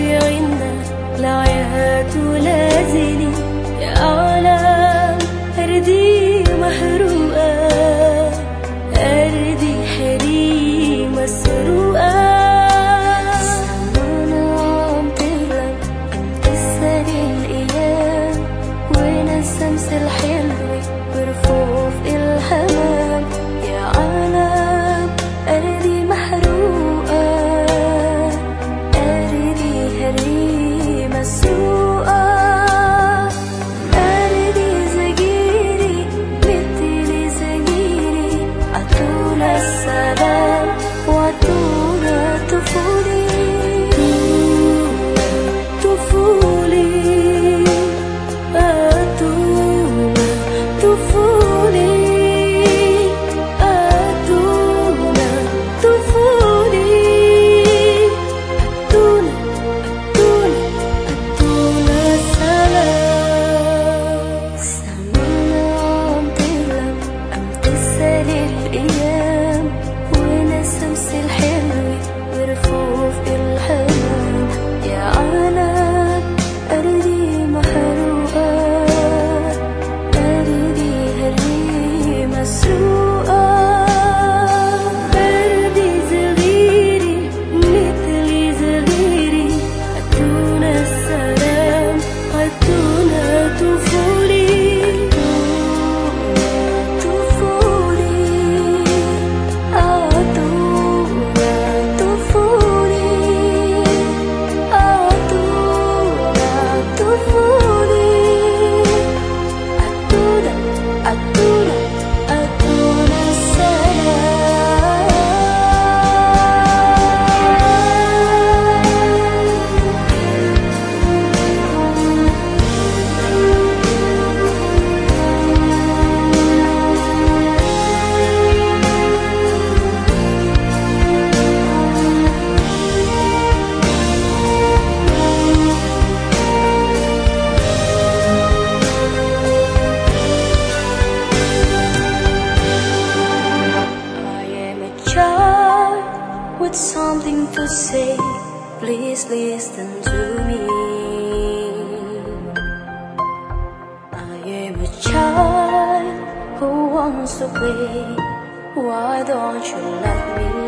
feel got something to say. Please listen to me. I am a child who wants to play. Why don't you let me?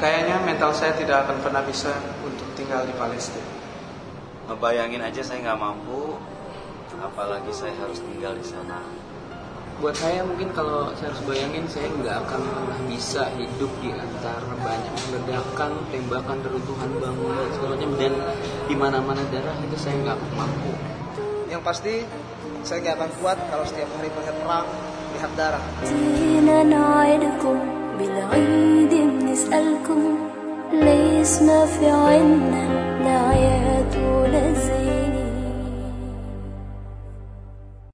Kayaknya mental saya tidak akan pernah bisa untuk tinggal di Palestina. Ngebayangin aja saya nggak mampu, apalagi saya harus tinggal di sana. Buat saya mungkin kalau saya harus bayangin saya nggak akan pernah bisa hidup di antara banyak ledakan, tembakan, reruntuhan bangunan segala macam dan di mana-mana darah itu saya nggak mampu. Yang pasti saya nggak akan kuat kalau setiap hari melihat perang, lihat darah. جينا نعدكم بالعيد بنسألكم ليش ما في عنا الأعياد